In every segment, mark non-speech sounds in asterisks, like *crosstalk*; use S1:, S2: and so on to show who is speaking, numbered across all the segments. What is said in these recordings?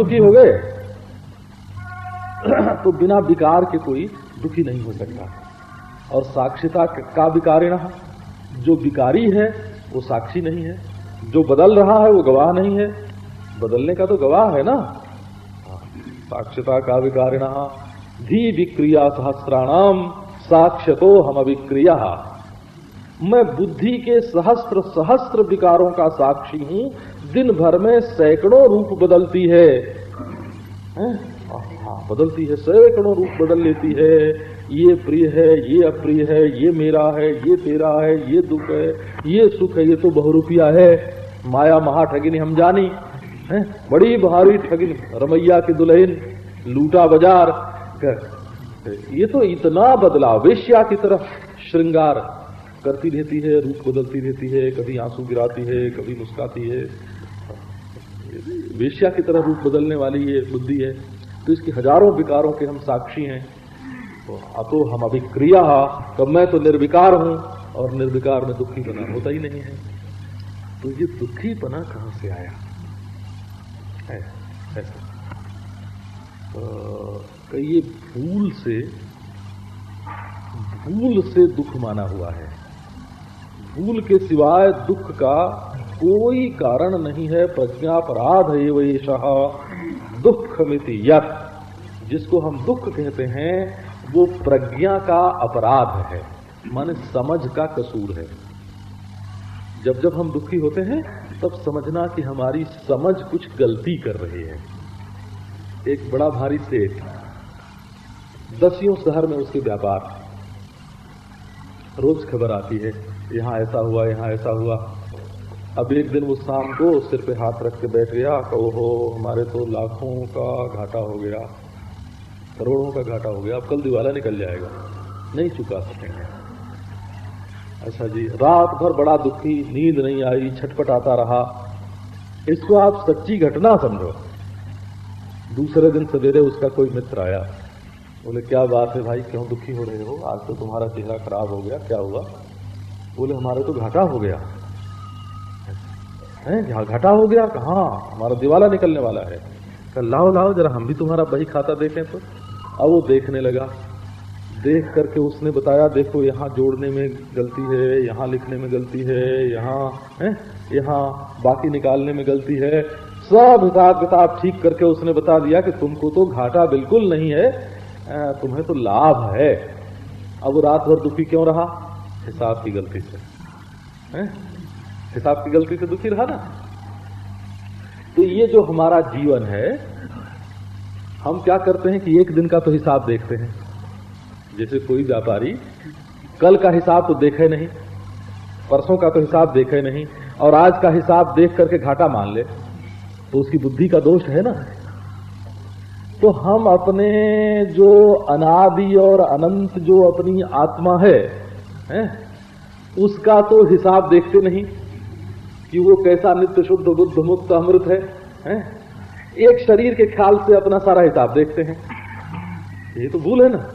S1: दुखी हो गए तो बिना विकार के कोई दुखी नहीं हो सकता। और साक्षिता का विकारिण जो विकारी है, वो साक्षी नहीं है। जो बदल रहा है, वो गवाह नहीं है। बदलने का तो गवाह है ना। साक्षता का विकारिण धी विक्रिया सहस्राणाम साक्ष्यतो हम अभिक्रिया मैं बुद्धि के सहस्त्र सहस्त्र विकारों का साक्षी हूँ दिन भर में सैकड़ों रूप बदलती है, है? बदलती है सैकड़ों रूप बदल लेती है। ये प्रिय है ये अप्रिय है ये मेरा है ये तेरा है ये दुख है ये सुख है ये तो बहुरूपिया है। माया महा ठगिनी हम जानी है? बड़ी भारी ठगिनी रमैया की दुल्हन लूटा बाज़ार। ये तो इतना बदला वेश्या की तरफ़ श्रृंगार करती रहती है रूप बदलती रहती है कभी आँसू गिराती है कभी मुस्काती है। वेश्या की तरह रूप बदलने वाली ये बुद्धि है तो इसके हज़ारों विकारों के हम साक्षी हैं। तो अतो हम अभिक्रिया तो मैं तो निर्विकार हूँ, और निर्विकार में दुखी बना होता ही नहीं है। तो ये दुखी बना कहाँ से आया? है ऐसा तो ये भूल से भूल से दुख माना हुआ है। भूल के सिवाय दुख का कोई कारण नहीं है प्रज्ञापराध एवं दुख मिति जिसको हम दुख कहते हैं, वो प्रज्ञा का अपराध है। माने समझ का कसूर है। जब जब हम दुखी होते हैं, तब समझना कि हमारी समझ कुछ गलती कर रही है। एक बड़ा भारी सेठ, दसियों शहर में उसके व्यापार। रोज खबर आती है, यहाँ ऐसा हुआ, यहाँ ऐसा हुआ। अब एक दिन वो शाम को सिर पे हाथ रख के बैठ गया कहो हो हमारे तो लाखों का घाटा हो गया, करोड़ों का घाटा हो गया, अब कल दिवाला निकल जाएगा। नहीं चुका सकेंगे। अच्छा जी, रात भर बड़ा दुखी, नींद नहीं आई छटपट आता रहा। इसको आप सच्ची घटना समझो। दूसरे दिन सवेरे उसका कोई मित्र आया। बोले, क्या बात है भाई, क्यों दुखी हो रहे हो? आज तो तुम्हारा चेहरा खराब हो गया, क्या हुआ? बोले, हमारे तो घाटा हो गया। है? घाटा हो गया? कहा? हमारा दिवाला निकलने वाला है। कल लाओ लाओ, जरा हम भी तुम्हारा बही खाता देखें तो। अब वो देखने लगा। देख करके उसने बताया, देखो, यहाँ जोड़ने में गलती है, यहाँ लिखने में गलती है, यहाँ है? यहाँ बाकी निकालने में गलती है। सब हिसाब किताब ठीक करके उसने बता दिया कि तुमको तो घाटा बिल्कुल नहीं है। तुम्हें तो लाभ है। अब रात भर दुखी क्यों रहा? हिसाब की गलती से। है? हिसाब की गलती से दुखी रहा ना। तो ये जो हमारा जीवन है हम क्या करते हैं कि एक दिन का तो हिसाब देखते हैं। जैसे कोई व्यापारी कल का हिसाब तो देखे नहीं परसों का तो हिसाब देखे नहीं और आज का हिसाब देख करके घाटा मान ले तो उसकी बुद्धि का दोष है ना। तो हम अपने जो अनादि और अनंत जो अपनी आत्मा है, है उसका तो हिसाब देखते नहीं। कि वो कैसा नित्य शुद्ध बुद्ध मुक्त अमृत है, है? एक शरीर के ख्याल से अपना सारा हिसाब देखते हैं। ये तो भूल है ना?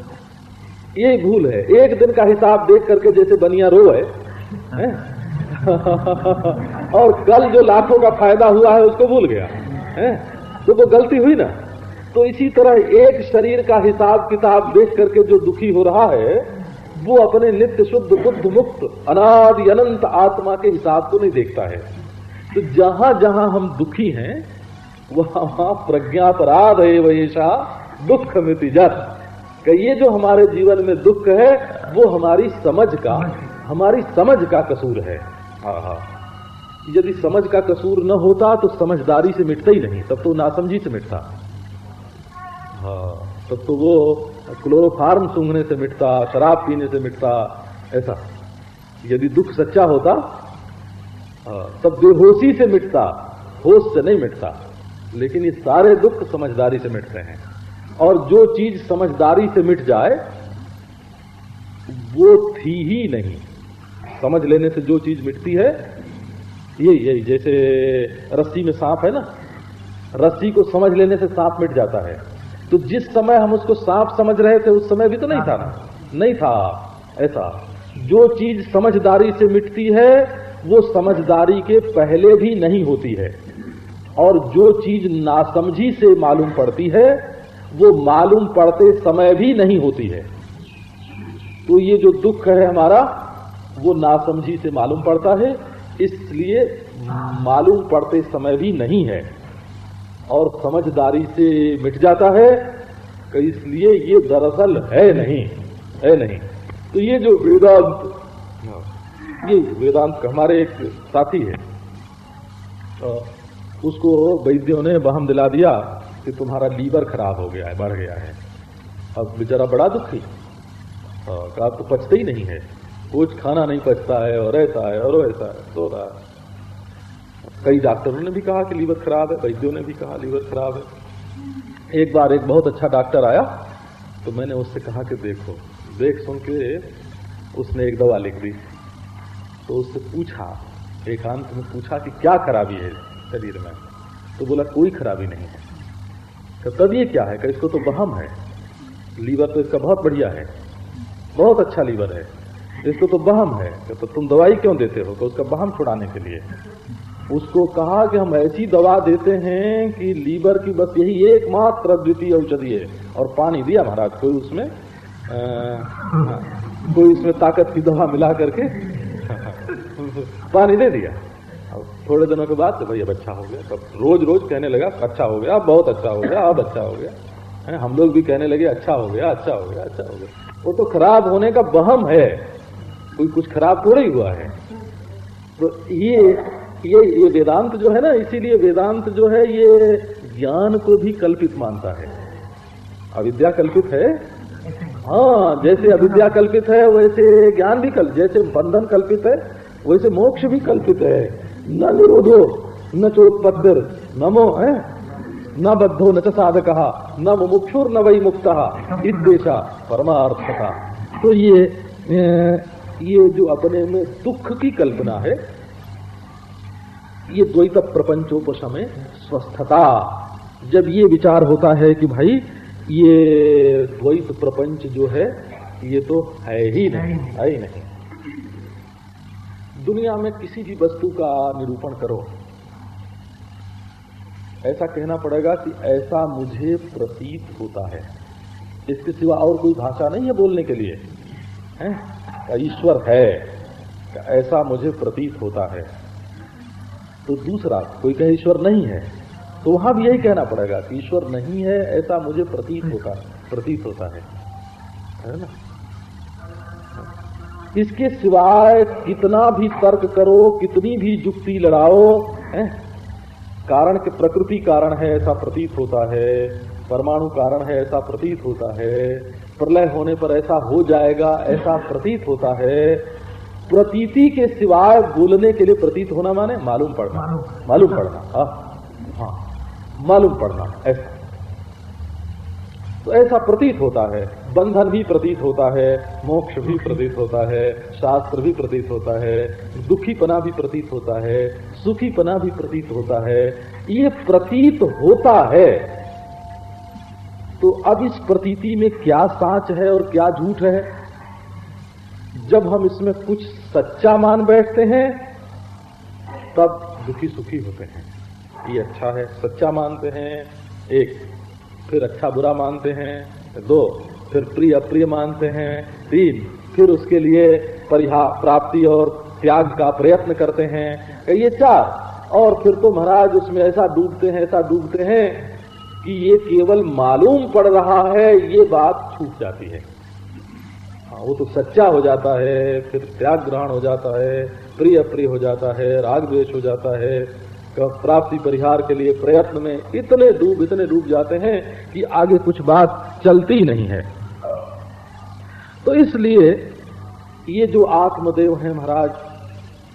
S1: ये भूल है। एक दिन का हिसाब देख करके जैसे बनिया रो है, है? *laughs* और कल जो लाखों का फ़ायदा हुआ है उसको भूल गया है? तो वो गलती हुई ना? तो इसी तरह एक शरीर का हिसाब किताब देख करके जो दुखी हो रहा है वो अपने नित्य शुद्ध, बुद्ध मुक्त, अनादि अनंत आत्मा के हिसाब को नहीं देखता है। तो जहाँ जहाँ हम दुखी हैं, वहाँ प्रज्ञापराध है वैसा दुख मितिजत कि ये जो हमारे जीवन में दुख है, वो हमारी समझ का, हमारी समझ का कसूर हाँ। यदि समझ का कसूर न होता तो समझदारी से मिटता ही नहीं, तब तो नासमझी से मिटता। हाँ तब तो वो क्लोरोफार्म सूंघने से मिटता, शराब पीने से मिटता, ऐसा। यदि दुख सच्चा होता तब बेहोशी से मिटता, होश से नहीं मिटता। लेकिन ये सारे दुख समझदारी से मिटते हैं। और जो चीज़ समझदारी से मिट जाए, वो थी ही नहीं। समझ लेने से जो चीज़ मिटती है यही यही जैसे रस्सी में सांप है ना, रस्सी को समझ लेने से सांप मिट जाता है। तो जिस समय हम उसको सांप समझ रहे थे, उस समय भी तो नहीं था ना? नहीं था। ऐसा। जो चीज़ समझदारी से मिटती है, वो समझदारी के पहले भी नहीं होती है। और जो चीज़ नासमझी से मालूम पड़ती है, वो मालूम पड़ते समय भी नहीं होती है। तो ये जो दुख है हमारा, वो नासमझी से मालूम पड़ता है, इसलिए मालूम पड़ते समय भी नहीं है। और समझदारी से मिट जाता है तो इसलिए ये दरअसल है नहीं है नहीं। तो ये जो वेदांत, ये वेदांत हमारे एक साथी है। उसको वैद्यों ने बहम दिला दिया कि तुम्हारा लीवर खराब हो गया है, बढ़ गया है। अब बेचारा बड़ा दुखी। का तो पचता ही नहीं है। कुछ खाना नहीं पचता है, और ऐसा है, और वैसा है, सो रहा है। कई डॉक्टरों ने भी कहा कि लीवर खराब है, वैद्यों ने भी कहा लीवर खराब है। एक बार एक बहुत अच्छा डॉक्टर आया तो मैंने उससे कहा कि देखो, देख सुन के उसने एक दवा लिख दी। तो उससे पूछा, एकांत में पूछा कि क्या खराबी है शरीर में? तो बोला, कोई खराबी नहीं है। तो तब ये क्या है? कि इसको तो बहम है। लीवर तो इसका बहुत बढ़िया है। बहुत अच्छा लीवर है। इसको तो बहम है। तो तुम दवाई क्यों देते हो? तो उसका बहम छुड़ाने के लिए। उसको कहा कि हम ऐसी दवा देते हैं कि लीवर की बस यही एकमात्र द्वितीय औषधि है। और पानी दिया महाराज, कोई उसमें कोई इसमें ताकत की दवा मिला करके *laughs* पानी दे दिया। थोड़े दिनों के बाद तो भाई अब अच्छा हो गया। तब रोज रोज कहने लगा अच्छा हो गया, अब बहुत अच्छा हो गया, अब अच्छा हो गया। है, हम लोग भी कहने लगे अच्छा हो गया अच्छा हो गया अच्छा हो गया। वो तो खराब होने का बहम है। कोई कुछ खराब थोड़ा ही हुआ है। तो ये ये ये वेदांत जो है ना, इसीलिए वेदांत जो है, ये ज्ञान को भी कल्पित मानता है। अविद्या कल्पित है? हाँ जैसे अविद्या कल्पित है, वैसे ज्ञान भी कल जैसे बंधन कल्पित है, वैसे मोक्ष भी कल्पित है। न निरोधो, न चोत्पत्तिर नमो, है? न बद्धो, न साधक, न मुमुक्षुर, न वही मुक्त इदेशा परमार्थ का तो ये ये जो अपने में दुख की कल्पना है ये द्वैत प्रपंचोपशमय स्वस्थता। जब ये विचार होता है कि भाई ये द्वैत प्रपंच जो है ये तो है ही नहीं। है ही नहीं। दुनिया में किसी भी वस्तु का निरूपण करो। ऐसा कहना पड़ेगा कि ऐसा मुझे प्रतीत होता है। इसके सिवा और कोई भाषा नहीं है बोलने के लिए। है? ईश्वर है। ऐसा मुझे प्रतीत होता है। तो दूसरा कोई कहे ईश्वर नहीं है तो वहाँ भी यही कहना पड़ेगा कि ईश्वर नहीं है ऐसा मुझे प्रतीत होता प्रतीत होता है। है ना? इसके सिवाय कितना भी तर्क करो कितनी भी जुक्ति लड़ाओ है? कारण के प्रकृति कारण है ऐसा प्रतीत होता है परमाणु कारण है ऐसा प्रतीत होता है प्रलय होने पर ऐसा हो जाएगा ऐसा प्रतीत होता है प्रतीति के सिवाय बोलने के लिए प्रतीत होना माने मालूम पड़ना। मालूम पड़ना। हाँ। हाँ। मालूम पड़ना। ऐसा। तो ऐसा प्रतीत होता है। बंधन भी प्रतीत होता है। मोक्ष भी प्रतीत होता है। शास्त्र भी प्रतीत होता है। दुखीपना भी प्रतीत होता है। सुखीपना भी प्रतीत होता है। ये प्रतीत होता है। तो अब इस प्रतीति में क्या साच है और क्या झूठ है? जब हम इसमें कुछ सच्चा मान बैठते हैं, तब दुखी सुखी होते हैं। ये अच्छा है, सच्चा मानते हैं। एक, फिर अच्छा बुरा मानते हैं। दो, फिर प्रिय अप्रिय मानते हैं। तीन, फिर उसके लिए परिहा, प्राप्ति और त्याग का प्रयत्न करते हैं। ये चार, और फिर तो महाराज उसमें ऐसा डूबते हैं, ऐसा डूबते हैं कि ये केवल मालूम पड़ रहा है, ये बात छूट जाती है। हाँ वो तो सच्चा हो जाता है, फिर त्याग ग्रहण हो जाता है, प्रिय प्रिय हो जाता है, राग द्वेष हो जाता है प्राप्ति परिहार के लिए प्रयत्न में इतने डूब इतने डूब जाते हैं कि आगे कुछ बात चलती नहीं है। तो इसलिए ये जो आत्मदेव है महाराज,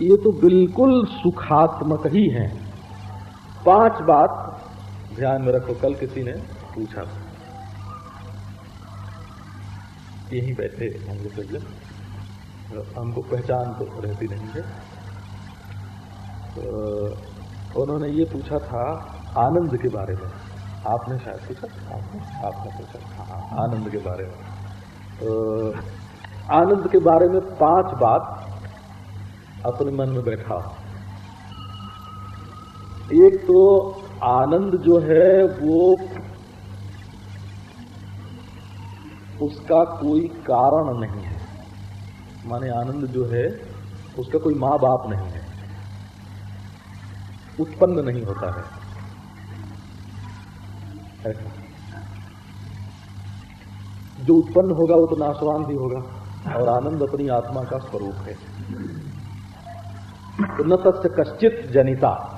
S1: ये तो बिल्कुल सुखात्मक ही हैं। पाँच बात ध्यान में रखो, कल किसी ने पूछा यही बैठे होंगे सज्जन हमको पहचान तो रहती नहीं है। तो उन्होंने ये पूछा था आनंद के बारे में। आपने शायद पूछा? आपने आपने पूछा। हाँ आनंद के बारे में। तो आनंद के बारे में पाँच बात अपने मन में बैठा। एक तो आनंद जो है वो उसका कोई कारण नहीं है। माने आनंद जो है उसका कोई माँ बाप नहीं है। उत्पन्न नहीं होता है। ऐसा। जो उत्पन्न होगा वो तो नाशवान भी होगा और आनंद अपनी आत्मा का स्वरूप है। तो न तस्य कश्चित जनिता।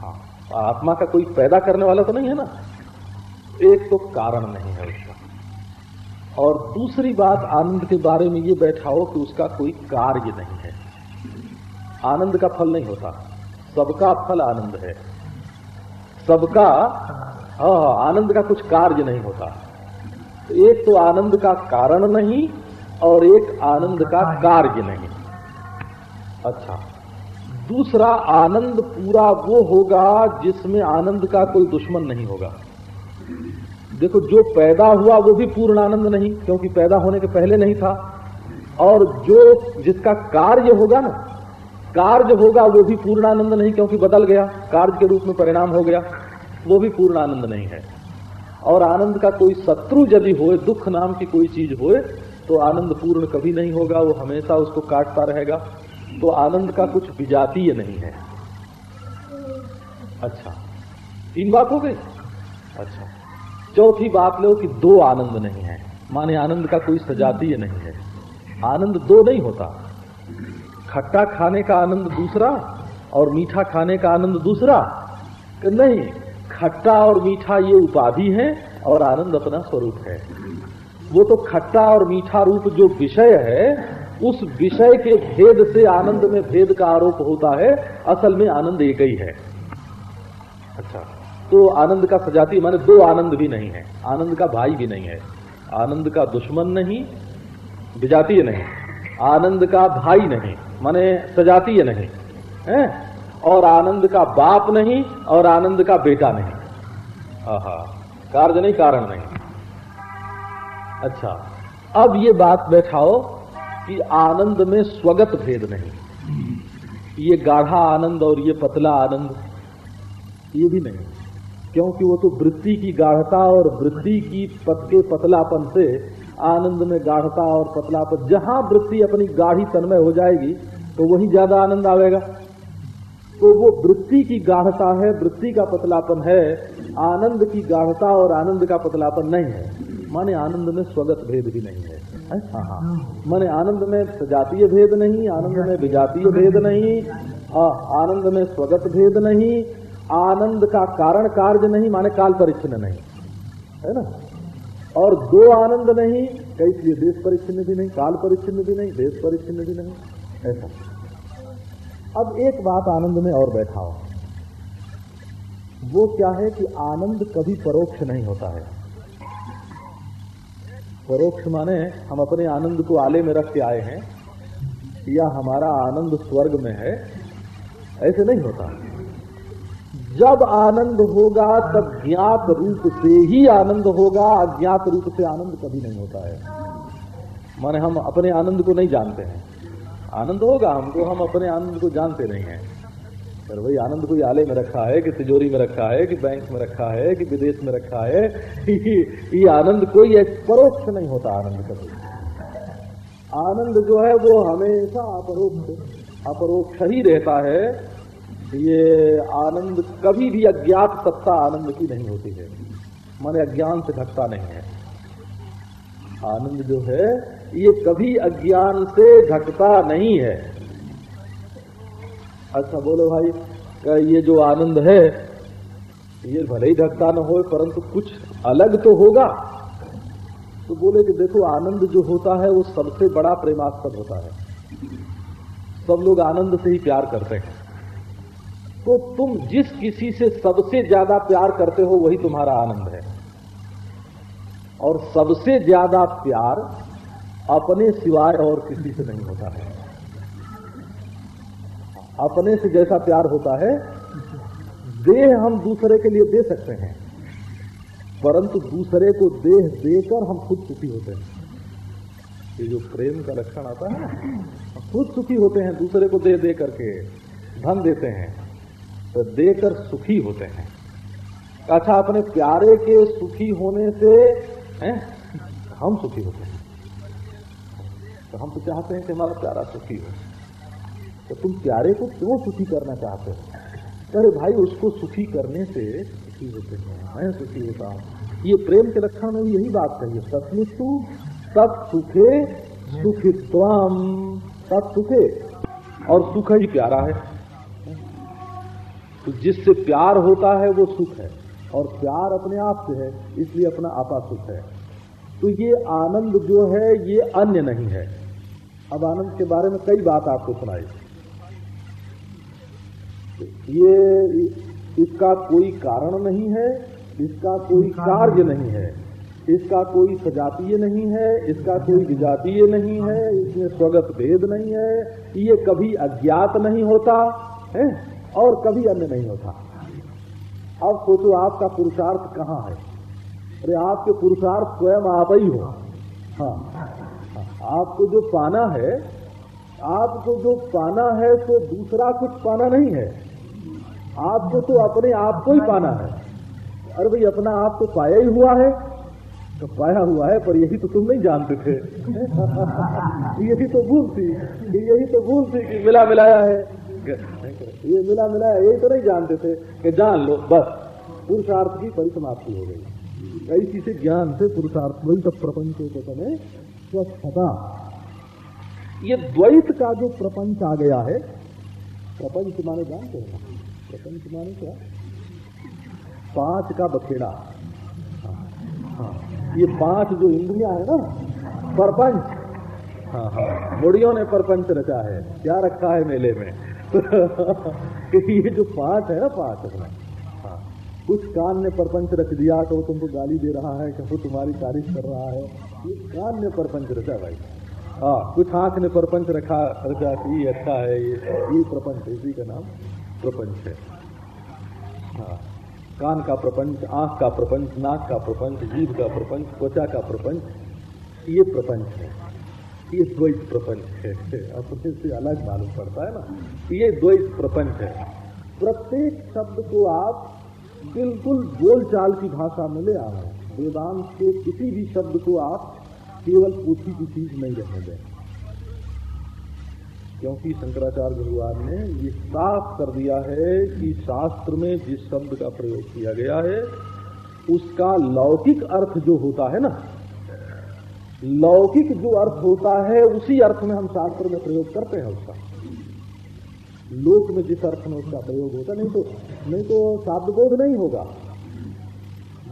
S1: हाँ आत्मा का कोई पैदा करने वाला तो नहीं है ना? एक तो कारण नहीं है उसका। और दूसरी बात आनंद के बारे में ये बैठाओ कि उसका कोई कार्य नहीं है। आनंद का फल नहीं होता। सबका फल आनंद है। सबका हाँ आनंद का कुछ कार्य नहीं होता। तो एक तो आनंद का कारण नहीं और एक आनंद का कार्य नहीं। अच्छा। दूसरा आनंद पूरा वो होगा जिसमें आनंद का कोई दुश्मन नहीं होगा। देखो, जो पैदा हुआ वो भी पूर्ण आनंद नहीं, क्योंकि पैदा होने के पहले नहीं था। और जो जिसका कार्य होगा ना, कार्य होगा वो भी पूर्ण आनंद नहीं, क्योंकि बदल गया। कार्य के रूप में परिणाम हो गया। वो भी पूर्ण आनंद नहीं है। और आनंद का कोई शत्रु यदि होए, दुख नाम की कोई चीज़ होए तो आनंद पूर्ण कभी नहीं होगा, वो हमेशा उसको काटता रहेगा। तो आनंद का कुछ विजातीय नहीं है। अच्छा। तीन बात हो गई? अच्छा। चौथी बात लो कि दो आनंद नहीं है। माने आनंद का कोई सजातीय नहीं है। आनंद दो नहीं होता। खट्टा खाने का आनंद दूसरा और मीठा खाने का आनंद दूसरा। नहीं, खट्टा और मीठा ये उपाधि है और आनंद अपना स्वरूप है। वो तो खट्टा और मीठा रूप जो विषय है, उस विषय के भेद से आनंद में भेद का आरोप होता है। असल में आनंद एक ही है। अच्छा। तो आनंद का सजाती माने दो आनंद भी नहीं है। आनंद का भाई भी नहीं है। आनंद का दुश्मन नहीं, विजातीय नहीं। आनंद का भाई नहीं, माने सजातीय नहीं, है? और आनंद का बाप नहीं और आनंद का बेटा नहीं। आहा, कार्य नहीं, कारण नहीं। अच्छा अब ये बात बैठाओ कि आनंद में स्वगत भेद नहीं। ये गाढ़ा आनंद और ये पतला आनंद, ये भी नहीं। क्योंकि वो तो वृत्ति की गाढ़ता और वृत्ति की पत के पतलापन से आनंद में गाढ़ता और पतलापन, जहाँ वृत्ति अपनी गाढ़ी तन्मय हो जाएगी तो वही ज़्यादा आनंद आवेगा। तो वो वृत्ति की गाढ़ता है, वृत्ति का पतलापन है, आनंद की गाढ़ता और आनंद का पतलापन नहीं है। माने आनंद में स्वगत भेद भी नहीं है। हाँ? हाँ माने आनंद में सजातीय भेद नहीं, आनंद में विजातीय भेद नहीं आनंद में स्वगत भेद नहीं आनंद का कारण कार्य नहीं, माने काल परिच्छिन्न नहीं। है ना? और दो आनंद नहीं, कई इसलिए देश परिच्छिन्न भी नहीं, काल परिच्छिन्न भी नहीं, देश परिच्छिन्न भी नहीं। ऐसा। अब एक बात आनंद में और बैठाओ वो क्या है कि आनंद कभी परोक्ष नहीं होता है। परोक्ष माने हम अपने आनंद को आले में रख के आए हैं, या हमारा आनंद स्वर्ग में है, ऐसे नहीं होता। जब आनंद होगा, तब ज्ञात रूप से ही आनंद होगा। अज्ञात रूप से आनंद कभी नहीं होता है। माने हम अपने आनंद को नहीं जानते हैं। आनंद होगा, हमको हम अपने आनंद को जानते नहीं हैं। पर वही आनंद कोई आले में रखा है, कि तिजोरी में रखा है, कि बैंक में रखा है, कि विदेश में रखा है, *laughs* ये आनंद कोई परोक्ष नहीं होता आनंद कभी आनंद जो है, वो हमेशा अपरोक्ष अपरोक्ष ही रहता है। ये आनंद कभी भी अज्ञात सत्ता आनंद की नहीं होती है। माने अज्ञान से घटता नहीं है। आनंद जो है, ये कभी अज्ञान से घटता नहीं है। अच्छा बोलो भाई ये जो आनंद है, ये भले ही ढकता न हो, परंतु कुछ अलग तो होगा। तो बोले कि देखो, आनंद जो होता है, वो सबसे बड़ा प्रेमास्पद होता है। सब लोग आनंद से ही प्यार करते हैं। तो तुम जिस किसी से सबसे ज़्यादा प्यार करते हो, वही तुम्हारा आनंद है। और सबसे ज़्यादा प्यार अपने सिवाय और किसी से नहीं होता है। अपने से जैसा प्यार होता है, देह हम दूसरे के लिए दे सकते हैं, परंतु दूसरे को देह देकर हम खुद सुखी होते हैं। ये जो प्रेम का लक्षण आता है खुद सुखी होते हैं, दूसरे को देह दे करके धन देते हैं। देकर सुखी होते हैं। अच्छा अपने प्यारे के सुखी होने से, हैं, हम सुखी होते हैं। तो हम तो चाहते हैं कि हमारा प्यारा सुखी हो। तो तुम प्यारे को क्यों सुखी करना चाहते हो? अरे भाई, उसको सुखी करने से सुखी होते हैं। मैं सुखी होता हूँ। ये प्रेम के लक्षण में भी यही बात कही है। सत्सु सत सुखे सुखित्वम सत सुखे। और सुख ही प्यारा है। तो जिससे प्यार होता है वो सुख है। और प्यार अपने आप से है इसलिए अपना आपा सुख है। तो ये आनंद जो है ये अन्य नहीं है। अब आनंद के बारे में कई बात आपको सुनाई। ये इसका कोई कारण नहीं है इसका कोई कार्य नहीं है। इसका कोई सजातीय नहीं है इसका कोई विजातीय नहीं है इसमें स्वगत भेद नहीं है ये कभी अज्ञात नहीं होता है? और कभी अन्य नहीं होता। अब सोचो, आपका पुरुषार्थ कहाँ है? अरे, आपके पुरुषार्थ स्वयं आप ही हो। हाँ। आपको जो पाना है, आपको जो पाना है तो दूसरा कुछ पाना नहीं है। आपको तो अपने आप को ही पाना है। अरे भाई, अपना आप तो पाया ही हुआ है। तो पाया हुआ है, पर यही तो तुम नहीं जानते थे। *laughs* यही तो भूल थी, यही तो भूल थी कि मिला मिलाया है। ये मिला मिलाया यही तो नहीं जानते थे कि जान लो बस। पुरुषार्थ की परिसमाप्ति हो गई। ऐसी से ज्ञान से पुरुषार्थ वही तो प्रपंच के समय स्वच्छता। ये द्वैत का जो प्रपंच आ गया है प्रपंच माने जानते हैं? प्रपंच माने क्या? पाँच का बखेड़ा। हाँ, हाँ, ये पाँच जो इंद्रिया है ना परपंच। हाँ हाँ। मुड़ियों ने परपंच रचा है। क्या रखा है मेले में? ये जो पाँच है ना पाँच अपना हाँ। कुछ कान ने परपंच रख दिया तो वो तुमको गाली दे रहा है कि वो तुम्हारी तारीफ़ कर रहा है। ये कान ने परपंच रचा भाई। हाँ कुछ आँख ने परपंच रखा, रचा कि ये अच्छा है, ये ये प्रपंच, इसी का नाम प्रपंच है। हाँ। कान का प्रपंच, आँख का प्रपंच, नाक का प्रपंच जीव का प्रपंच, त्वचा का प्रपंच, ये प्रपंच है। ये द्वैत प्रपंच है। *laughs* अपने से अलग मालूम पड़ता है ना ये द्वैत प्रपंच है। प्रत्येक शब्द को आप बिल्कुल बोल चाल की भाषा में ले आ वेदांत के किसी भी शब्द को आप केवल पोथी की चीज़ नहीं रहने दें क्योंकि शंकराचार्य भगवान ने ये साफ़ कर दिया है कि शास्त्र में जिस शब्द का प्रयोग किया गया है, उसका लौकिक अर्थ जो होता है ना लौकिक जो अर्थ होता है, उसी अर्थ में हम शास्त्र में प्रयोग करते हैं उसका। लोक में जिस अर्थ में उसका प्रयोग होता नहीं तो नहीं तो शाब्द नहीं होगा।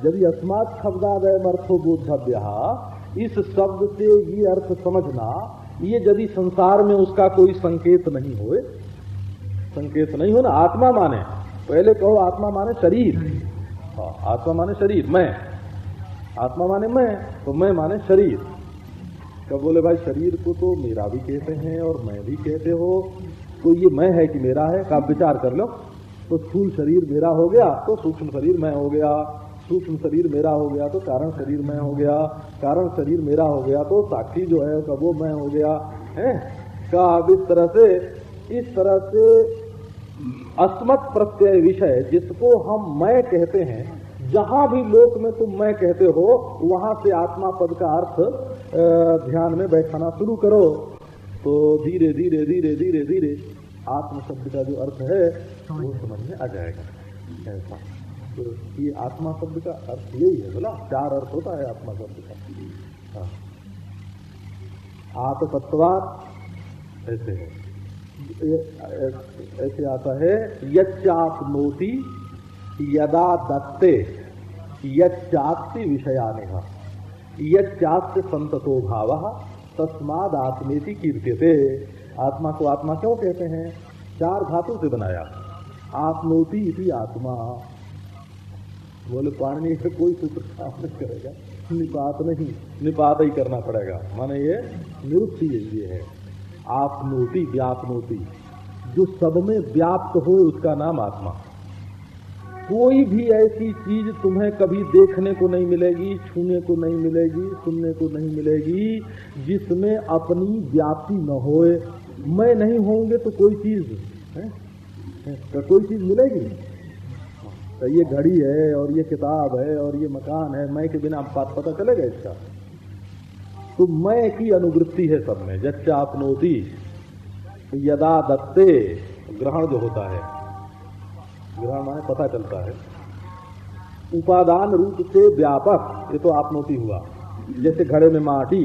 S1: यदि अस्मात शब्दादय अर्थो बोधव्य इस शब्द से ये अर्थ समझना, ये यदि संसार में उसका कोई संकेत नहीं हो संकेत नहीं हो ना आत्मा माने, पहले कहो आत्मा माने शरीर। हाँ आत्मा माने शरीर, मैं। आत्मा माने मैं तो मैं माने शरीर। कब बोले, भाई, शरीर को तो मेरा भी कहते हैं और मैं भी कहते हो। तो ये मैं है कि मेरा है आप विचार कर लो। तो स्थूल शरीर मेरा हो गया तो सूक्ष्म शरीर मैं हो गया। सूक्ष्म शरीर मेरा हो गया तो कारण शरीर में हो गया। कारण शरीर मेरा हो गया तो साक्षी जो है का वो मैं हो गया। है? का अब इस तरह से, इस तरह से अस्मत् प्रत्यय विषय जिसको हम मैं कहते हैं जहाँ भी लोक में तुम मैं कहते हो, वहाँ से आत्मा पद का अर्थ ध्यान में बैठाना शुरू करो। तो धीरे धीरे धीरे धीरे धीरे आत्म शब्द का जो अर्थ है, वो समझ में आ जाएगा। ऐसा। तो ये आत्मा शब्द का अर्थ यही है, बोला? चार अर्थ होता है आत्मा शब्द का। हाँ। आत्मतत्वात ऐसे है। ऐसे आता है, यच्चापनोति यदा दत्ते। यच्चास्ति विषयानिह। यच्चास्य संततो भाव तस्माद आत्मेति कीर्त्यते। आत्मा को आत्मा क्यों कहते हैं? चार धातु से बनाया। आत्मोति इति आत्मा। बोले पाणनी से कोई सूत्र काम नहीं करेगा। निपात नहीं, निपात ही करना पड़ेगा। माने ये निरुक्ति ये है। आपनोति व्यापनोति जो सब में व्याप्त हो, उसका नाम आत्मा। कोई भी ऐसी चीज़ तुम्हें कभी देखने को नहीं मिलेगी, छूने को नहीं मिलेगी, सुनने को नहीं मिलेगी, जिसमें अपनी व्याप्ति न होए। मैं नहीं होंगे तो कोई चीज़, है? तो कोई चीज़ मिलेगी? तो ये घड़ी है और ये किताब है और ये मकान है, मैं के बिना बात पता चलेगा इसका? तो मैं की अनुवृत्ति है सब में, जच्चा अपनोती, यदा दत्ते ग्रहण जो होता है। ग्रहण माने पता चलता है। उपादान रूप से व्यापक ये तो आपनोती हुआ। जैसे घड़े में माटी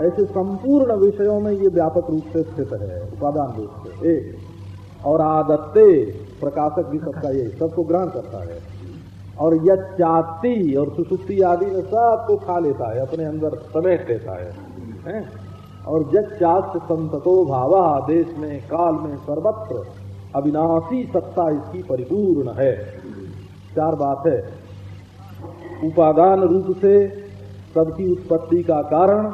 S1: ऐसे संपूर्ण विषयों में ये व्यापक रूप से स्थित है उपादान रूप से। एक और आदत्ते प्रकाशक भी सबका ये सबको ग्रहण करता है। और यह चाती और सुसुप्ति आदि में सबको खा लेता है अपने अंदर समेट लेता है, है? और चास्त संतो भावा देश में काल में सर्वत्र। अविनाशी सत्ता इसकी परिपूर्ण है। चार बात है। उपादान रूप से सबकी उत्पत्ति का कारण,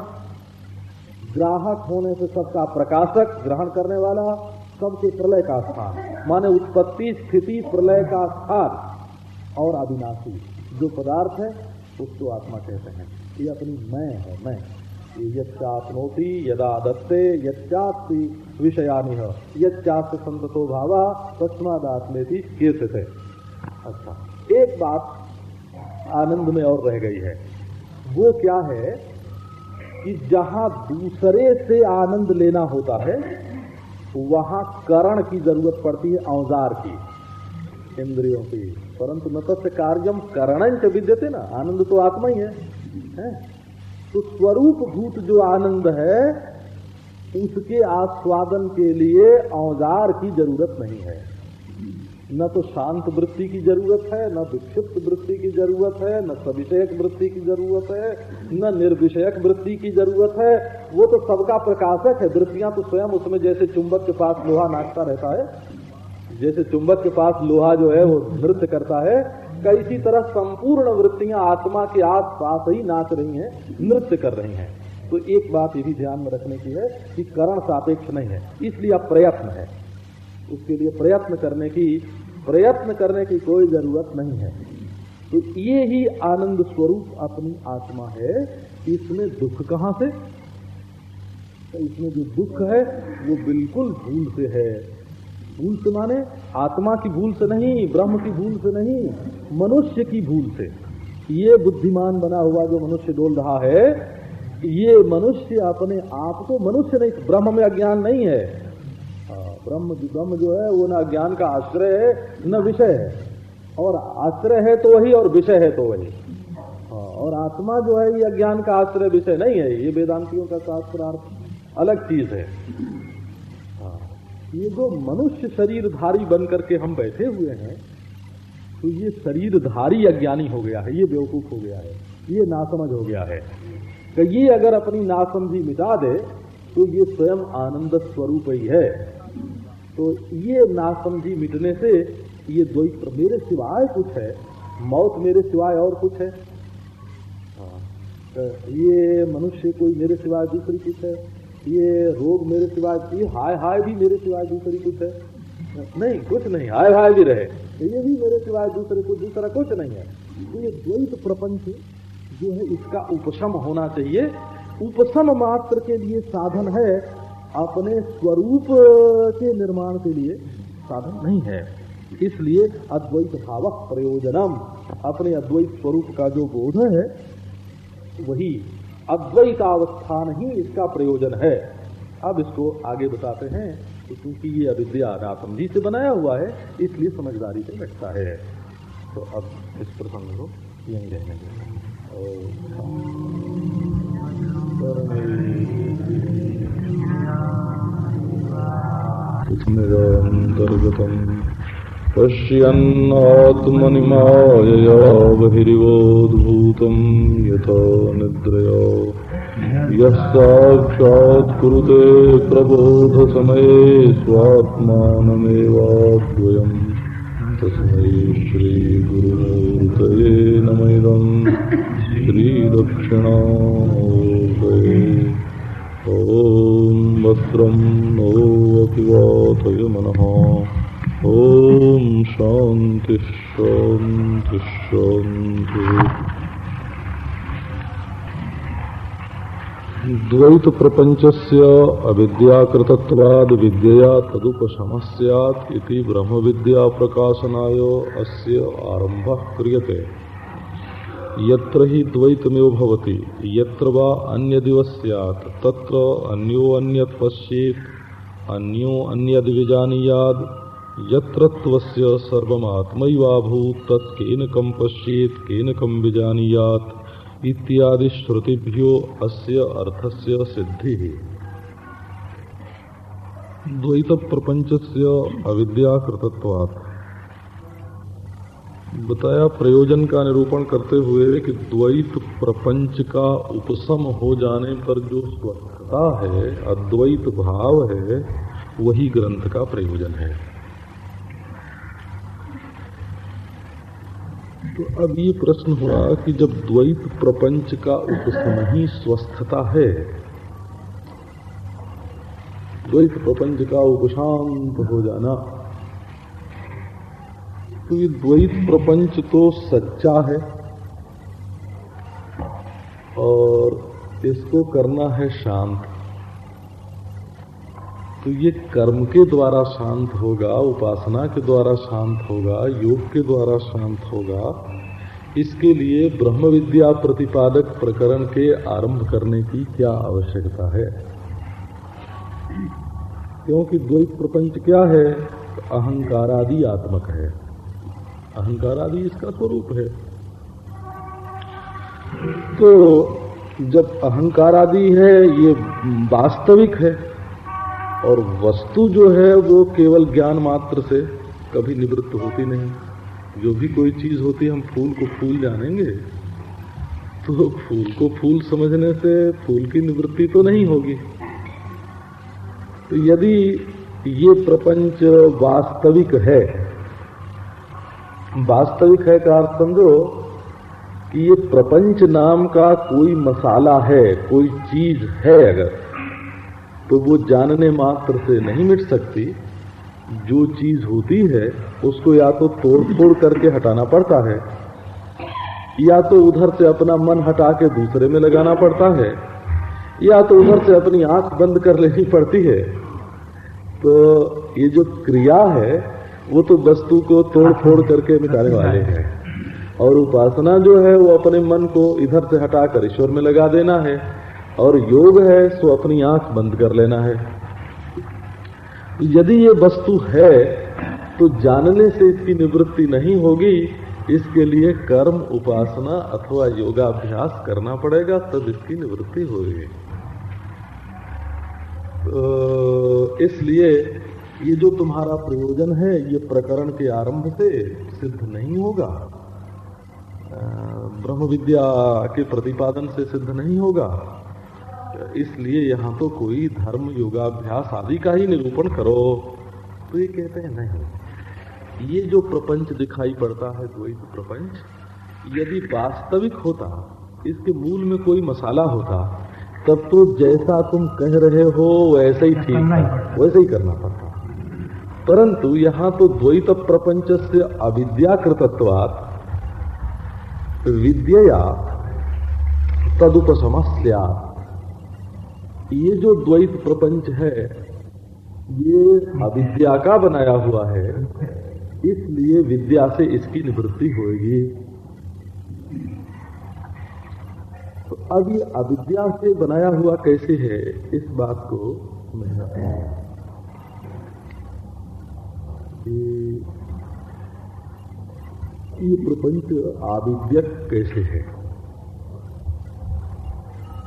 S1: ग्राहक होने से सबका प्रकाशक, ग्रहण करने वाला, सबके प्रलय का स्थान। माने उत्पत्ति, स्थिति, प्रलय का स्थान। और अविनाशी, जो पदार्थ है, उसको आत्मा कहते हैं। ये अपनी मैं है, मैं। ये यच्चात्नोति यदा दत्ते यच्चात्ति विषयानि है यच्चास्त संतो भावा तस्मादात्मेति कीर्तित। है अच्छा एक बात आनंद में और रह गई है। वो क्या है कि जहाँ दूसरे से आनंद लेना होता है वहाँ करण की ज़रूरत पड़ती है औज़ार की इंद्रियों की। परंतु न तस्य कार्यम करण विद्यते ना आनंद तो आत्मा ही है, है? तो स्वरूप भूत जो आनंद है उसके आस्वादन के लिए औज़ार की ज़रूरत नहीं है। न तो शांत वृत्ति की ज़रूरत है, न विक्षिप्त वृत्ति की ज़रूरत है, न सविषयक वृत्ति की ज़रूरत है, न निर्विषयक वृत्ति की ज़रूरत है। वो तो सबका प्रकाशक है, वृत्तियाँ तो स्वयं उसमें जैसे चुंबक के पास लोहा नाचता रहता है। जैसे चुंबक के पास लोहा जो है, वो नृत्य करता है का इसी तरह संपूर्ण वृत्तियाँ आत्मा के आस पास ही नाच रही हैं, नृत्य कर रही हैं। तो एक बात ये भी ध्यान में रखने की है कि करण सापेक्ष नहीं है, इसलिए अब प्रयत्न है। उसके लिए प्रयत्न करने की, प्रयत्न करने की कोई ज़रूरत नहीं है। तो ये ही आनंद स्वरूप अपनी आत्मा है इसमें दुख कहाँ से? तो इसमें जो दुख है, वो बिल्कुल भूल से है। भूल से माने, आत्मा की भूल से नहीं, ब्रह्म की भूल से नहीं, मनुष्य की भूल से। ये बुद्धिमान बना हुआ जो मनुष्य डोल रहा है, ये मनुष्य अपने आप को मनुष्य नहीं, ब्रह्म में अज्ञान नहीं है। ब्रह्म ब्रह्म जो है, वो ना ज्ञान का आश्रय है, न विषय है। और आश्रय है तो वही, और विषय है तो वही। और आत्मा जो है, ये अज्ञान का आश्रय, विषय नहीं है। ये वेदांतियों का शास्त्रार्थ अलग चीज़ है। ये जो मनुष्य शरीरधारी बन करके हम बैठे हुए हैं तो ये शरीरधारी अज्ञानी हो गया है, ये बेवकूफ़ हो गया है, ये नासमझ हो गया है। कि ये अगर अपनी नासमझी मिटा दे तो ये स्वयं आनंद स्वरूप ही है। तो ये नासमझी मिटने से ये द्वैत मेरे सिवाय कुछ है, मौत मेरे सिवाय और कुछ है। हाँ। ये मनुष्य कोई मेरे सिवाय दूसरी कुछ है। ये रोग मेरे सिवाय ये हाय हाय भी मेरे सिवाय दूसरी कुछ है। नहीं, कुछ नहीं, हाय हाय भी रहे। ये भी मेरे सिवाय दूसरे कुछ, दूसरा कुछ नहीं है। तो ये द्वैत प्रपंच जो है, इसका उपशम होना चाहिए। उपशम मात्र के लिए साधन है, अपने स्वरूप के निर्माण के लिए साधन नहीं है। इसलिए अद्वैत भावक प्रयोजनम। अपने अद्वैत स्वरूप का जो बोध है, वही अद्वैतावस्थान ही इसका प्रयोजन है। अब इसको आगे बताते हैं तो क्योंकि ये अविद्या नासमझी से बनाया हुआ है, इसलिए समझदारी से बैठता है। तो अब इस प्रसंग को यही रहने
S2: निरन्तर्गतम् पश्यन्नात्मनि मायया बहिरिवोद्भूतम् यथा निद्रया। यः साक्षात् कुरुते प्रबोधसमये स्वात्मानमेवाद्वयम्। तस्मै श्रीगुरुमूर्तये नमैदम्। श्रीदक्षिणामूर्तये। ॐ वस्त्रं नो ॐ शान्तिः शान्तिः शान्तिः
S1: द्वैत प्रपंचस्य अविद्याकृतत्वाद विद्यया तदुपशमस्यात् इति ब्रह्म विद्या प्रकाशनाय अस्य आरंभः क्रियते यत्र हि द्वैतमेव भवति यत्र वा अन्यदिव स्यात् तत्र अन्यो अन्यत् पश्येत् अन्यो अन्यद् विजानीयाद् यत्रत्वस्य तत् केन कं पश्येत्, केन कं विजानीयात् इत्यादि श्रुतिभ्यो अस्य अर्थस्य सिद्धि। द्वैत प्रपंच से अविद्याकृतत्वात्। बताया प्रयोजन का निरूपण करते हुए कि द्वैत प्रपंच का उपशम हो जाने पर जो स्वस्थता है, अद्वैत भाव है, वही ग्रंथ का प्रयोजन है। तो अब ये प्रश्न हुआ कि जब द्वैत प्रपंच का उपशम ही स्वस्थता है, द्वैत प्रपंच का उपशांत हो जाना तो ये द्वैत प्रपंच तो सच्चा है और इसको करना है शांत। तो ये कर्म के द्वारा शांत होगा, उपासना के द्वारा शांत होगा, योग के द्वारा शांत होगा, इसके लिए ब्रह्म विद्या प्रतिपादक प्रकरण के आरंभ करने की क्या आवश्यकता है? क्योंकि द्वैत प्रपंच क्या है? तो अहंकारादि आत्मक है। अहंकारादि इसका स्वरूप है। तो जब अहंकारादि है, ये वास्तविक है। और वस्तु जो है वो केवल ज्ञान मात्र से कभी निवृत्त होती नहीं। जो भी कोई चीज़ होती हम फूल को फूल जानेंगे। तो फूल को फूल समझने से फूल की निवृत्ति तो नहीं होगी। तो यदि ये प्रपंच वास्तविक है वास्तविक है का अर्थ समझो कि ये प्रपंच नाम का कोई मसाला है, कोई चीज़ है अगर। तो वो जानने मात्र से नहीं मिट सकती। जो चीज़ होती है, उसको या तो तोड़ फोड़ करके हटाना पड़ता है, या तो उधर से अपना मन हटा के दूसरे में लगाना पड़ता है, या तो उधर से अपनी आँख बंद कर लेनी पड़ती है। तो ये जो क्रिया है, वो तो वस्तु को तोड़ फोड़ करके मिटाने वाले हैं। और उपासना जो है, वो अपने मन को इधर से हटाकर ईश्वर में लगा देना है। और योग है सो अपनी आँख बंद कर लेना है। यदि ये वस्तु है तो जानने से इसकी निवृत्ति नहीं होगी। इसके लिए कर्म, उपासना अथवा योगाभ्यास करना पड़ेगा, तब इसकी निवृत्ति होगी। तो इसलिए ये जो तुम्हारा प्रयोजन है, ये प्रकरण के आरंभ से सिद्ध नहीं होगा। ब्रह्म विद्या के प्रतिपादन से सिद्ध नहीं होगा। इसलिए यहाँ तो कोई धर्म योगाभ्यास आदि का ही निरूपण करो। तो ये कहते हैं नहीं ये जो प्रपंच दिखाई पड़ता है द्वैत प्रपंच यदि वास्तविक होता इसके मूल में कोई मसाला होता तब तो जैसा तुम कह रहे हो वैसे ही ठीक वैसे ही करना पड़ता। परंतु यहाँ तो द्वैत प्रपंच से अविद्याकृतत्वात् विद्या तदुपसमस्या ये जो द्वैत प्रपंच है, ये अविद्या का बनाया हुआ है, इसलिए विद्या से इसकी निवृत्ति होगी तो अब ये अविद्या से बनाया हुआ कैसे है, इस बात को समझना ये प्रपंच आविद्यक कैसे है?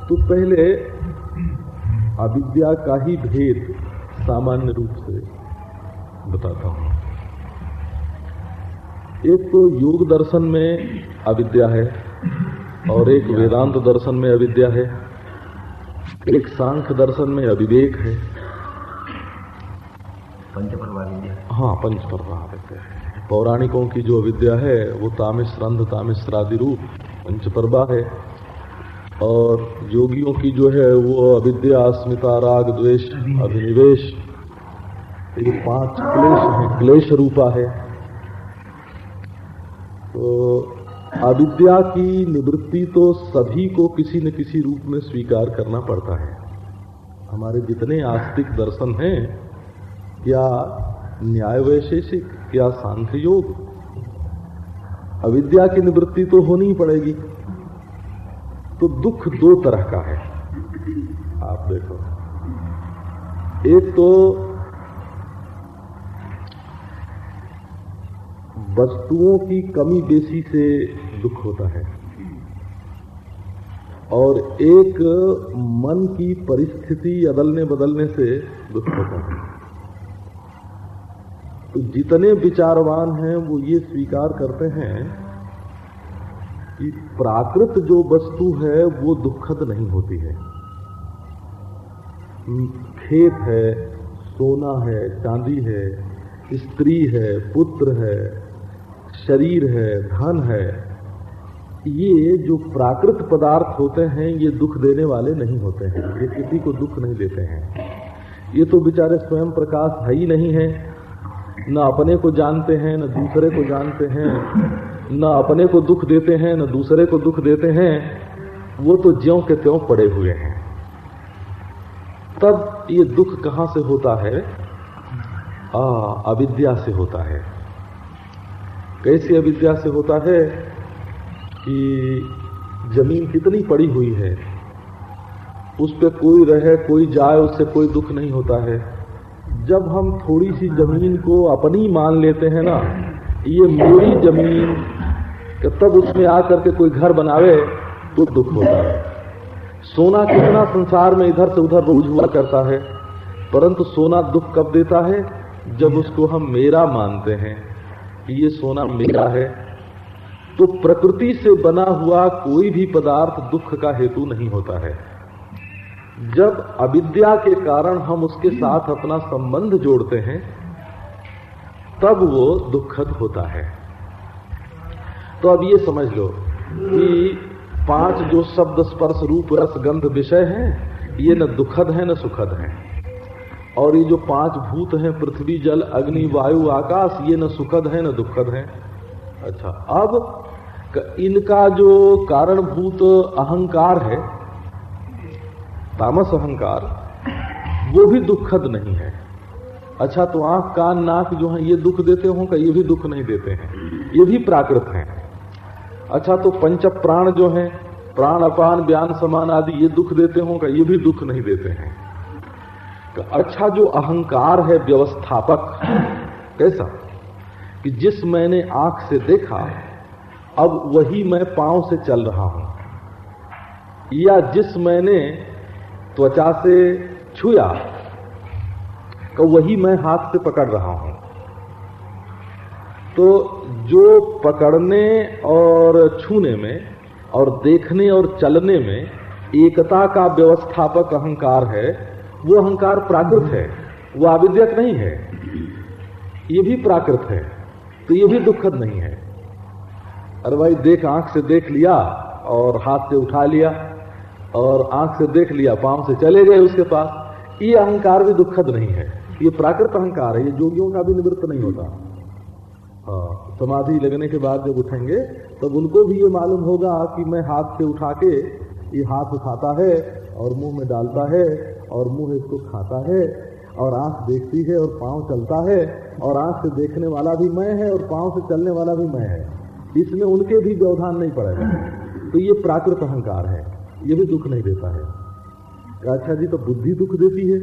S1: तो पहले अविद्या का ही भेद सामान्य रूप से बताता हूँ। एक तो योग दर्शन में अविद्या है और एक वेदांत दर्शन में अविद्या है। एक सांख्य दर्शन में अविवेक है। हाँ पंचपर्वा विद्या है। पौराणिकों की जो अविद्या है वो तामिश्रंध तामिश्रादि रूप पंचपर्वा है। और योगियों की जो है वो अविद्या, अस्मिता, राग, द्वेष, अभिनिवेश, ये पाँच क्लेश है। क्लेश रूपा है। तो अविद्या की निवृत्ति तो सभी को किसी न किसी रूप में स्वीकार करना पड़ता है। हमारे जितने आस्तिक दर्शन हैं, क्या न्याय वैशेषिक, क्या सांख्य योग, अविद्या की निवृत्ति तो होनी ही पड़ेगी। तो दुख दो तरह का है। आप देखो। एक तो वस्तुओं की कमी बेसी से दुख होता है। और एक मन की परिस्थिति अदलने बदलने से दुख होता है। तो जितने विचारवान हैं, वो ये स्वीकार करते हैं कि प्राकृत जो वस्तु है, वो दुखद नहीं होती है। खेत है, सोना है, चांदी है, स्त्री है, पुत्र है, शरीर है, धन है, ये जो प्राकृत पदार्थ होते हैं, ये दुख देने वाले नहीं होते हैं। ये किसी को दुख नहीं देते हैं। ये तो बेचारे स्वयं प्रकाश है ही नहीं है। न अपने को जानते हैं, न दूसरे को जानते हैं। न अपने को दुख देते हैं, न दूसरे को दुख देते हैं, वो तो ज्यो के त्यों पड़े हुए हैं। तब ये दुख कहाँ से होता है? आ, अविद्या से होता है। कैसी अविद्या से होता है कि ज़मीन कितनी पड़ी हुई है, उस पर कोई रहे, कोई जाए, उससे कोई दुख नहीं होता है। जब हम थोड़ी सी ज़मीन को अपनी मान लेते हैं ना, ये मेरी ज़मीन तब उसमें आकर के कोई घर बनावे तो दुख होता है। सोना कितना संसार में इधर से उधर रोज हुआ करता है, परंतु सोना दुख कब देता है? जब उसको हम मेरा मानते हैं कि ये सोना मेरा है तो प्रकृति से बना हुआ कोई भी पदार्थ दुख का हेतु नहीं होता है। जब अविद्या के कारण हम उसके साथ अपना संबंध जोड़ते हैं, तब वो दुखद होता है। तो अब ये समझ लो कि पाँच जो शब्द स्पर्श रूप रस गंध विषय हैं, ये न दुखद है, न सुखद है। और ये जो पाँच भूत हैं, पृथ्वी, जल, अग्नि, वायु, आकाश, ये न सुखद है, न दुखद है। अच्छा अब इनका जो कारणभूत अहंकार है, तामस अहंकार, वो भी दुखद नहीं है। अच्छा तो आँख, कान, नाक जो है, ये दुख देते हो का? ये भी दुख नहीं देते हैं। ये भी प्राकृत हैं। अच्छा तो पंच प्राण जो है, प्राण, अपान ब्यान समान आदि, ये दुख देते हो का ये भी दुख नहीं देते हैं। अच्छा जो अहंकार है व्यवस्थापक, कैसा? कि जिस मैंने आँख से देखा, अब वही मैं पाँव से चल रहा हूँ। या जिस मैंने त्वचा से छुया तो वही मैं हाथ से पकड़ रहा हूँ। तो जो पकड़ने और छूने में और देखने और चलने में एकता का व्यवस्थापक अहंकार है, वो अहंकार प्राकृत है, वो आविद्यक नहीं है। ये भी प्राकृत है तो ये भी दुखद नहीं है। अरे भाई, देख, आँख से देख लिया और हाथ से उठा लिया और आँख से देख लिया, पाँव से चले गए उसके पास, ये अहंकार भी दुखद नहीं है। ये प्राकृत अहंकार है, ये जोगियों का भी निवृत्त नहीं होता। समाधि लगने के बाद जब उठेंगे, तब उनको भी ये मालूम होगा कि मैं हाथ से उठा के ये हाथ उठाता है और मुँह में डालता है और मुँह इसको खाता है और आँख देखती है और पाँव चलता है और आँख से देखने वाला भी मैं है और पाँव से चलने वाला भी मैं है। इसमें उनके भी व्यवधान नहीं पड़ेगा। तो ये प्राकृत अहंकार है। ये भी दुख नहीं देता है। अच्छा जी तो बुद्धि दुख देती है।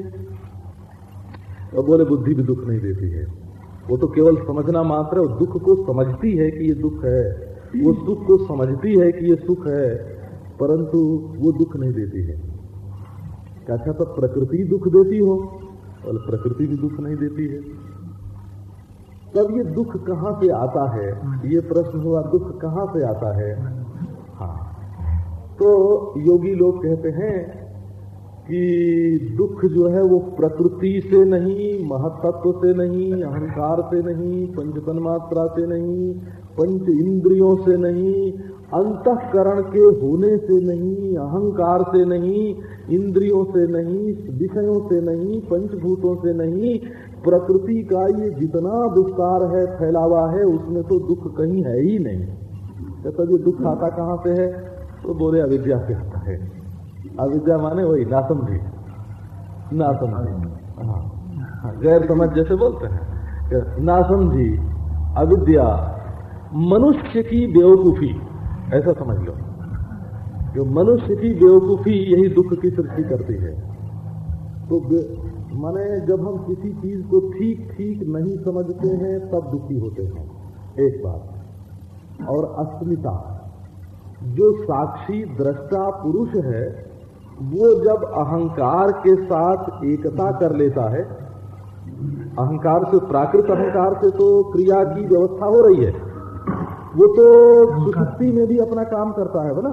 S1: और बोले, बुद्धि भी दुख नहीं देती है। वो तो केवल समझना मात्र है दुख को समझती है कि ये दुख है। वो सुख को समझती है कि ये सुख है, परंतु वो दुख नहीं देती है। अच्छा तो प्रकृति दुख देती हो, और प्रकृति भी दुख नहीं देती है। तब ये दुख कहाँ से आता है? ये प्रश्न हुआ, दुख कहाँ से आता है? हाँ। तो योगी लोग कहते हैं कि दुख जो है वो प्रकृति से नहीं महत्व से नहीं अहंकार से नहीं पंचतन मात्रा से नहीं पंच इंद्रियों से नहीं अंतकरण के होने से नहीं अहंकार से नहीं इंद्रियों से नहीं विषयों से नहीं पंचभूतों से नहीं प्रकृति का ये जितना विस्तार है फैलावा है उसमें तो दुख कहीं है ही नहीं कहता जो दुख आता कहाँ से है तो बोले अविद्या से आता है अविद्या माने वही नासमझी नासमझी हाँ। गैर समझ जैसे बोलते हैं नासमझी अविद्या, मनुष्य की बेवकूफ़ी, ऐसा समझ लो। जो मनुष्य की बेवकूफ़ी यही दुख की सृष्टि करती है। तो माने जब हम किसी चीज़ को ठीक ठीक नहीं समझते हैं, तब दुखी होते हैं। एक बात। और अस्मिता, जो साक्षी, दृष्टा, पुरुष है वो जब अहंकार के साथ एकता कर लेता है, अहंकार से प्राकृत अहंकार से तो क्रिया की व्यवस्था हो रही है। वो तो सुषुप्ति में भी अपना काम करता है बोला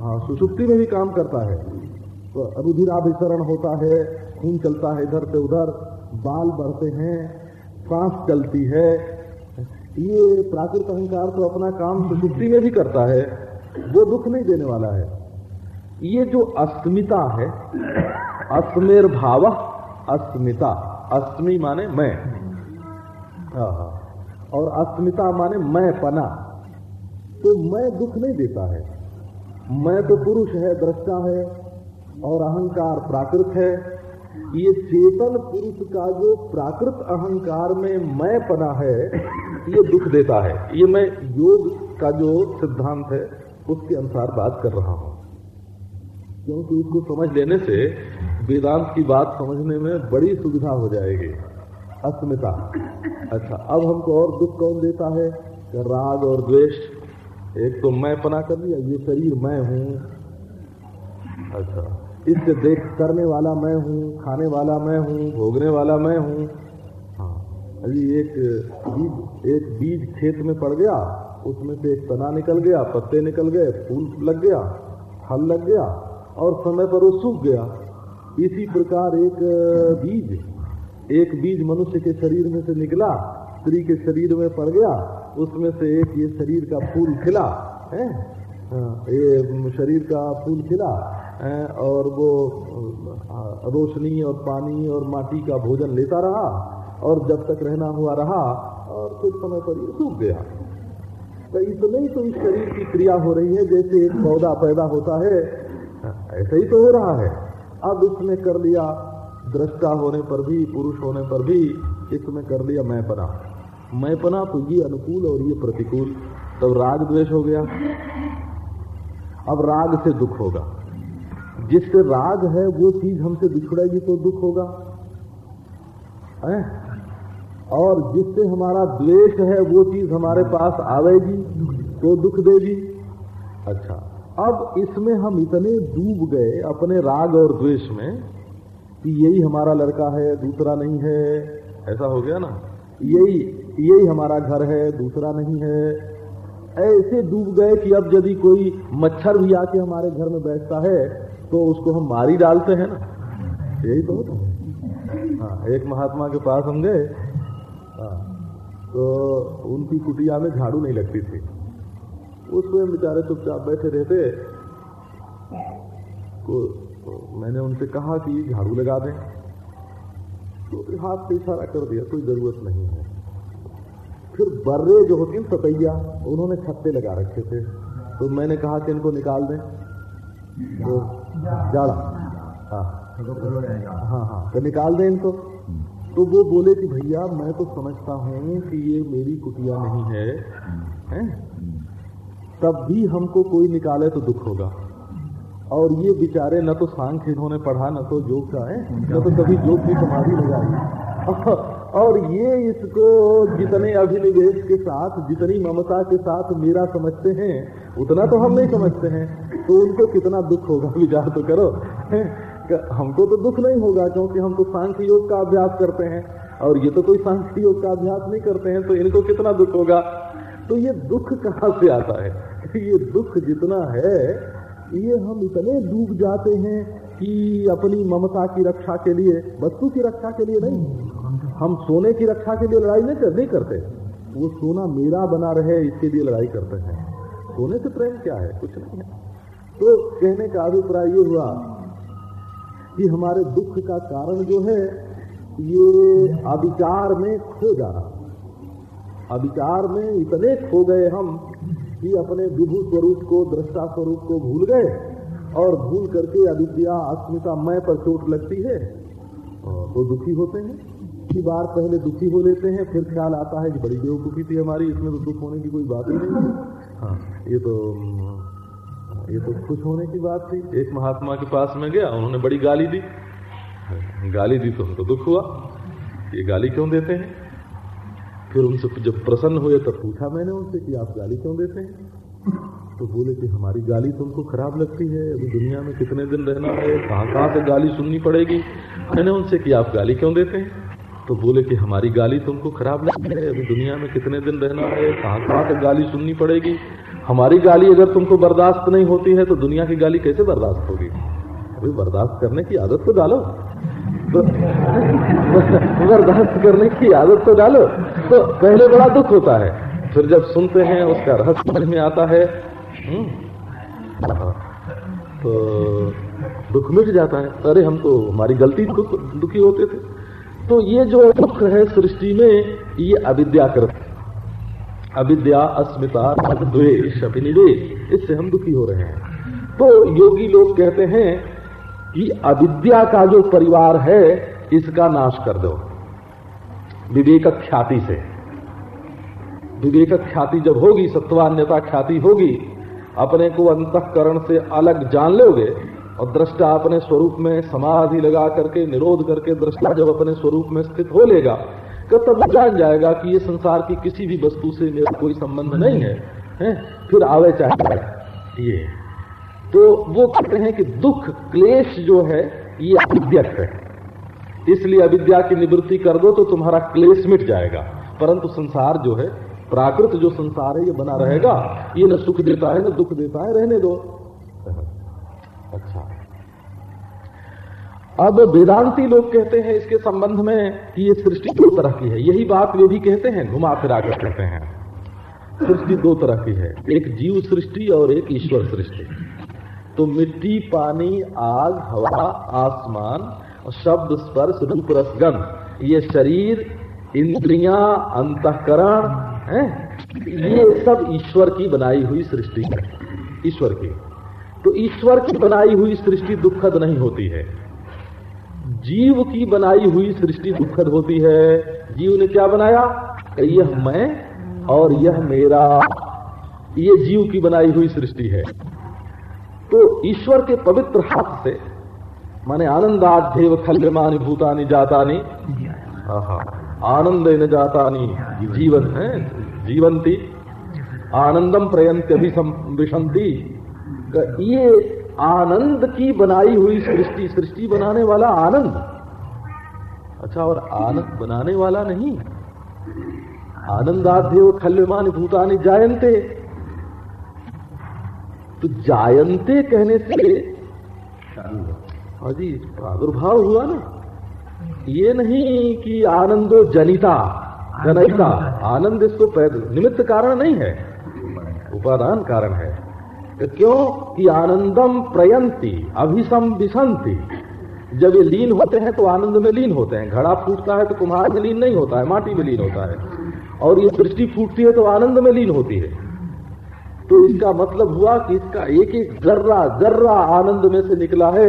S1: हाँ सुषुप्ति में भी काम करता है। तो रुधिराभिसरण होता है, खून चलता है इधर से उधर, बाल बढ़ते हैं, सांस चलती है। ये प्राकृत अहंकार तो अपना काम सुषुप्ति में भी करता है, वो दुख नहीं देने वाला है। ये जो अस्मिता है, अस्मेर भाव अस्मिता। अस्मि माने मैं। और अस्मिता माने मैं पना। तो मैं दुख नहीं देता है। मैं तो पुरुष है, दृष्टा है, और अहंकार प्राकृत है। ये चेतन पुरुष का जो प्राकृत अहंकार में मैं पना है, ये दुख देता है। ये मैं योग का जो सिद्धांत है, उसके अनुसार बात कर रहा हूँ। क्योंकि उसको समझ लेने से वेदांत की बात समझने में बड़ी सुविधा हो जाएगी। अस्मिता। अच्छा अब हमको और दुख कौन देता है? राग और द्वेष। एक तो मैं पना कर लिया, ये शरीर मैं हूँ। अच्छा इससे देख करने वाला मैं हूँ, खाने वाला मैं हूँ, भोगने वाला मैं हूँ। हाँ अभी एक बीज एक बीज खेत में पड़ गया, उसमें से एक तना निकल गया, पत्ते निकल गए, फूल लग गया, फल लग गया और समय पर वो सूख गया। इसी प्रकार एक बीज एक बीज मनुष्य के शरीर में से निकला स्त्री के शरीर में पड़ गया उसमें से एक ये शरीर का फूल खिला है? हाँ, ये शरीर का फूल खिला और वो रोशनी और पानी और माटी का भोजन लेता रहा और जब तक रहना हुआ रहा और कुछ समय पर ये सूख गया। तो इतने ही तो इस शरीर की क्रिया हो रही है जैसे एक पौधा पैदा होता है ऐसे ही तो हो रहा है। अब इसने कर लिया, दृष्टा होने पर भी, पुरुष होने पर भी, इसमें कर लिया मैं पना मैं पना तो ये अनुकूल और ये प्रतिकूल। तब राग द्वेष हो गया। अब राग से दुख होगा। जिससे राग है, वो चीज़ हमसे बिछुड़ेगी तो दुख होगा। है? और जिससे हमारा द्वेष है, वो चीज़ हमारे पास आवेगी तो दुख देगी। अच्छा। अब इसमें हम इतने डूब गए अपने राग और द्वेष में कि यही हमारा लड़का है दूसरा नहीं है। ऐसा हो गया ना? यही यही हमारा घर है दूसरा नहीं है। ऐसे डूब गए कि अब यदि कोई मच्छर भी आके हमारे घर में बैठता है तो उसको हम मारी डालते हैं ना? यही तो है। हाँ एक महात्मा के पास हम गए। हाँ, तो उनकी कुटिया में झाड़ू नहीं लगती थी। उसमें बेचारे चुपचाप बैठे रहते। तो, मैंने उनसे कहा कि झाड़ू लगा दें। तो हाथ से इशारा कर दिया कोई ज़रूरत नहीं है। फिर बर्रे जो होती सतैया उन्होंने छत्ते लगा रखे थे। तो मैंने कहा कि इनको निकाल दें। तो जाड़ा। हाँ। हाँ हाँ। तो निकाल दें इनको। तो वो बोले कि भैया मैं तो समझता हूँ कि ये मेरी कुटिया नहीं है, है? तब भी हमको कोई निकाले तो दुख होगा। और ये बेचारे न तो सांख्य इन्होंने पढ़ा, न तो योग का है न तो कभी योग की समाधि लगाई *laughs* और ये इसको जितने अभिनिवेश के साथ, जितनी ममता के साथ मेरा समझते हैं, उतना तो हम नहीं समझते हैं। तो उनको कितना दुख होगा? *laughs* विचार तो करो। *laughs* हमको तो दुख नहीं होगा, क्योंकि हम तो सांख्य योग का अभ्यास करते हैं। और ये तो कोई सांख्य योग का अभ्यास नहीं करते हैं तो इनको कितना दुख होगा? तो ये दुख कहाँ से आता है? ये दुख जितना है ये हम इतने डूब जाते हैं कि अपनी ममता की रक्षा के लिए वस्तु की रक्षा के लिए नहीं। हम सोने की रक्षा के लिए लड़ाई नहीं, कर, नहीं करते। वो सोना मेरा बना रहे इसके लिए लड़ाई करते हैं। सोने से प्रेम क्या है? कुछ नहीं है। तो कहने का अभिप्राय ये हुआ कि हमारे दुख का कारण जो है ये अविचार में खो जा रहा अविचार में इतने खो गए हम
S3: कि अपने विभू स्वरूप को, दृष्टा स्वरूप को भूल गए और भूल करके अविद्या, अस्मिता मैं पर चोट लगती है। तो दुखी होते हैं। की बार पहले दुखी हो लेते हैं, फिर ख्याल आता है कि बड़ी बेवकूफ़ी थी हमारी, इसमें तो दुख होने की कोई बात ही नहीं। हाँ ये तो ये तो खुश होने की बात थी।
S1: एक महात्मा के पास में गया, उन्होंने बड़ी गाली दी। गाली दी तो उनको दुख हुआ। ये गाली क्यों देते हैं? फिर उनसे जब प्रसन्न हुए, तब पूछा मैंने उनसे कि आप गाली क्यों देते हैं? तो बोले कि हमारी गाली तुमको खराब लगती है, अभी दुनिया में कितने दिन रहना है, कहाँ कहाँ से गाली सुननी पड़ेगी? मैंने उनसे कि आप गाली क्यों देते हैं? तो बोले कि हमारी गाली तुमको खराब लगती है, अभी दुनिया में कितने दिन रहना है, कहाँ कहाँ से गाली सुननी पड़ेगी? हमारी गाली अगर तुमको बर्दाश्त नहीं होती है तो दुनिया की गाली कैसे बर्दाश्त होगी? अभी बर्दाश्त करने की आदत तो डालो। *laughs* बर्दाश्त करने की आदत तो डालो। तो पहले बड़ा दुख होता है। फिर जब सुनते हैं उसका रहस्य समझ में आता है। हम्म, तो दुख मिट जाता है। अरे हम तो हमारी गलती दुख दुखी होते थे। तो ये जो दुख है सृष्टि में ये अविद्याकृत अविद्या अस्मिता द्वेश अभिनिवेश इससे हम दुखी हो रहे हैं। तो योगी लोग कहते हैं कि अविद्या का जो परिवार है इसका नाश कर दो। विवेक ख्याति से। विवेक ख्याति जब होगी सत्वान्यता ख्याति होगी अपने को अंतकरण से अलग जान लोगे और दृष्टा अपने स्वरूप में समाधि लगा करके निरोध करके दृष्टा जब अपने स्वरूप में स्थित हो लेगा तो तब जान जाएगा कि ये संसार की किसी भी वस्तु से मेरा कोई संबंध नहीं है, है? फिर आवे चाहे। ये। तो वो कहते हैं कि दुख क्लेश जो है ये अविद्यक है। इसलिए अविद्या की निवृत्ति कर दो तो तुम्हारा क्लेश मिट जाएगा। परंतु संसार जो है, प्राकृत जो संसार है, ये बना रहेगा। ये न सुख देता है, न दुख देता है, रहने दो। अच्छा। अब वेदांती लोग कहते हैं इसके संबंध में कि ये सृष्टि दो तरह की है। यही बात वे भी कहते हैं, घुमा फिरा कर कहते हैं। सृष्टि दो तरह की है। एक जीव सृष्टि और एक ईश्वर सृष्टि। तो मिट्टी, पानी, आग, हवा, आसमान शब्द स्पर्श रूप रसगंध ये शरीर, इंद्रियाँ, अंतकरण, है? ये सब ईश्वर की बनाई हुई सृष्टि है। ईश्वर की। तो ईश्वर की बनाई हुई सृष्टि दुखद नहीं होती है। जीव की बनाई हुई सृष्टि दुखद होती है। जीव ने क्या बनाया? यह मैं और यह मेरा। ये जीव की बनाई हुई सृष्टि है। तो ईश्वर के पवित्र हाथ से माने आनंदाध्यव खल्यमानी भूतानी जातानी। आनंद जातानी। जीवन है? जीवंती आनंदम प्रयंत अभिशंति ये आनंद की बनाई हुई सृष्टि सृष्टि बनाने वाला आनंद। अच्छा और आनंद बनाने वाला नहीं। आनंदाध्यव खल्यमान भूतानी जायंते तो जायंते कहने से हाजी प्रादुर्भाव हुआ ना। ये नहीं कि आनंदो जनिता, जनता, आनंद इसको निमित्त कारण नहीं है, उपादान कारण है। तो क्यों कि आनंदम प्रयंती अभिसम विसंति जब ये लीन होते हैं तो आनंद में लीन होते हैं। घड़ा फूटता है तो कुम्हार में लीन नहीं होता है, माटी में लीन होता है। और ये दृष्टि फूटती है तो आनंद में लीन होती है। तो इसका मतलब हुआ कि इसका एक एक जर्रा जर्रा आनंद में से निकला है।